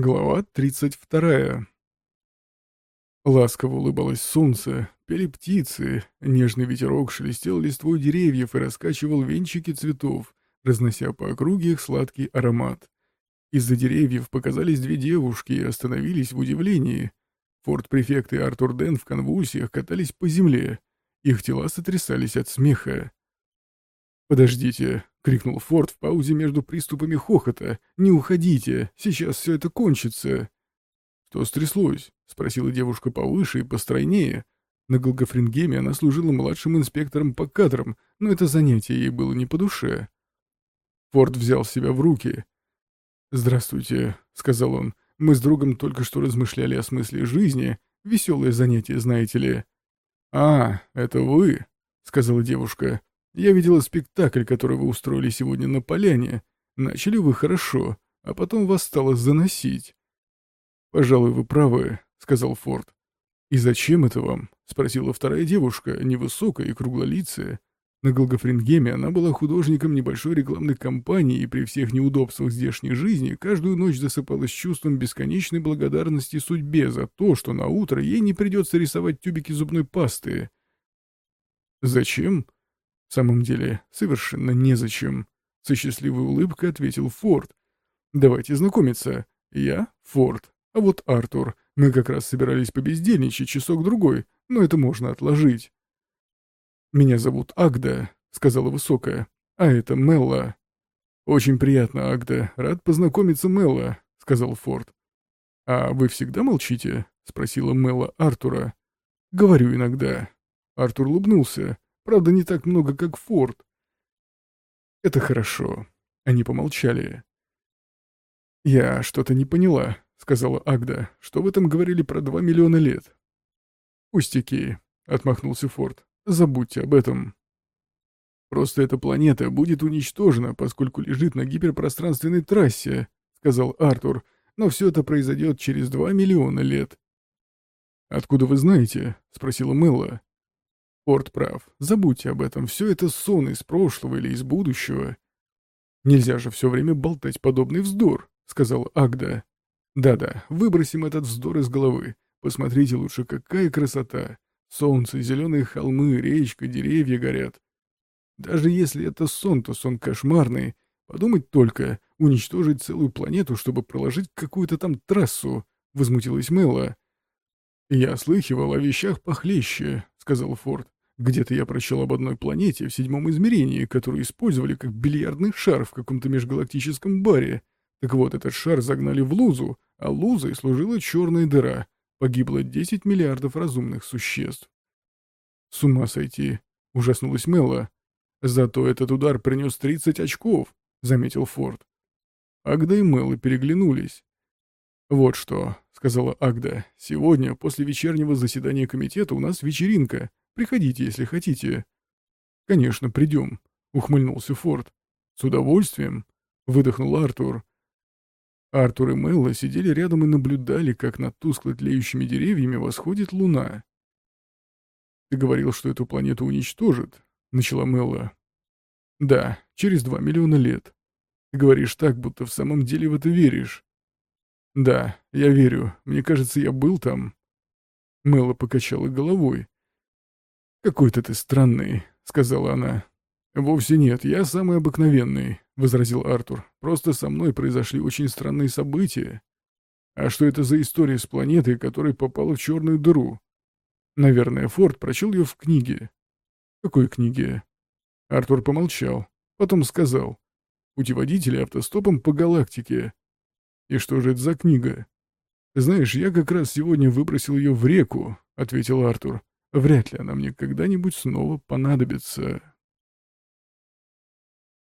Глава 32. Ласково улыбалось солнце, пели птицы, нежный ветерок шелестел листвой деревьев и раскачивал венчики цветов, разнося по округе их сладкий аромат. Из-за деревьев показались две девушки и остановились в удивлении. Форт-префект и Артур Ден в конвульсиях катались по земле. Их тела сотрясались от смеха. «Подождите!» — крикнул Форд в паузе между приступами хохота. «Не уходите! Сейчас все это кончится!» «Что стряслось?» — спросила девушка повыше и постройнее. На Голгофрингеме она служила младшим инспектором по кадрам, но это занятие ей было не по душе. Форд взял себя в руки. «Здравствуйте», — сказал он. «Мы с другом только что размышляли о смысле жизни. Веселое занятие, знаете ли». «А, это вы», — сказала девушка. Я видела спектакль, который вы устроили сегодня на поляне. Начали вы хорошо, а потом вас стало заносить. «Пожалуй, вы правы», — сказал Форд. «И зачем это вам?» — спросила вторая девушка, невысокая и круглолицая. На Голгофрингеме она была художником небольшой рекламной кампании и при всех неудобствах здешней жизни каждую ночь засыпалась чувством бесконечной благодарности судьбе за то, что на утро ей не придется рисовать тюбики зубной пасты. «Зачем?» В самом деле, совершенно незачем. Со счастливой улыбкой ответил Форд. Давайте знакомиться. Я Форд, а вот Артур. Мы как раз собирались побездельничать часок-другой, но это можно отложить. «Меня зовут Агда», — сказала высокая. «А это Мелла». «Очень приятно, Агда. Рад познакомиться, Мелла», — сказал Форд. «А вы всегда молчите?» — спросила Мелла Артура. «Говорю иногда». Артур улыбнулся. Правда, не так много, как Форд. Это хорошо. Они помолчали. «Я что-то не поняла», — сказала Агда. «Что в этом говорили про два миллиона лет?» «Пустяки», — отмахнулся Форд. «Забудьте об этом». «Просто эта планета будет уничтожена, поскольку лежит на гиперпространственной трассе», — сказал Артур. «Но все это произойдет через два миллиона лет». «Откуда вы знаете?» — спросила Мэлла. Порт прав. Забудьте об этом. Все это сон из прошлого или из будущего. Нельзя же все время болтать подобный вздор, сказал Агда. Да-да, выбросим этот вздор из головы. Посмотрите лучше, какая красота. Солнце, зеленые холмы, речка, деревья горят. Даже если это сон, то сон кошмарный. Подумать только, уничтожить целую планету, чтобы проложить какую-то там трассу, — возмутилась Мэлла. «Я слыхивал о вещах похлеще», — сказал Форд. Где-то я прочел об одной планете в седьмом измерении, которую использовали как бильярдный шар в каком-то межгалактическом баре. Так вот, этот шар загнали в лузу, а лузой служила черная дыра. Погибло 10 миллиардов разумных существ. С ума сойти, ужаснулась Мелла. Зато этот удар принес 30 очков, заметил Форд. Агда и Мелла переглянулись. «Вот что», — сказала Агда, — «сегодня, после вечернего заседания комитета, у нас вечеринка. Приходите, если хотите». «Конечно, придем», — ухмыльнулся Форд. «С удовольствием», — выдохнул Артур. Артур и Мелла сидели рядом и наблюдали, как над тускло тлеющими деревьями восходит луна. «Ты говорил, что эту планету уничтожит», — начала Мелла. «Да, через два миллиона лет. Ты говоришь так, будто в самом деле в это веришь». «Да, я верю. Мне кажется, я был там». Мелла покачала головой. «Какой-то ты странный», — сказала она. «Вовсе нет, я самый обыкновенный», — возразил Артур. «Просто со мной произошли очень странные события. А что это за история с планетой, которая попала в черную дыру?» Наверное, Форд прочел ее в книге. «Какой книге?» Артур помолчал, потом сказал. «Путеводители автостопом по галактике». «И что же это за книга?» «Знаешь, я как раз сегодня выбросил ее в реку», — ответил Артур. Вряд ли она мне когда-нибудь снова понадобится.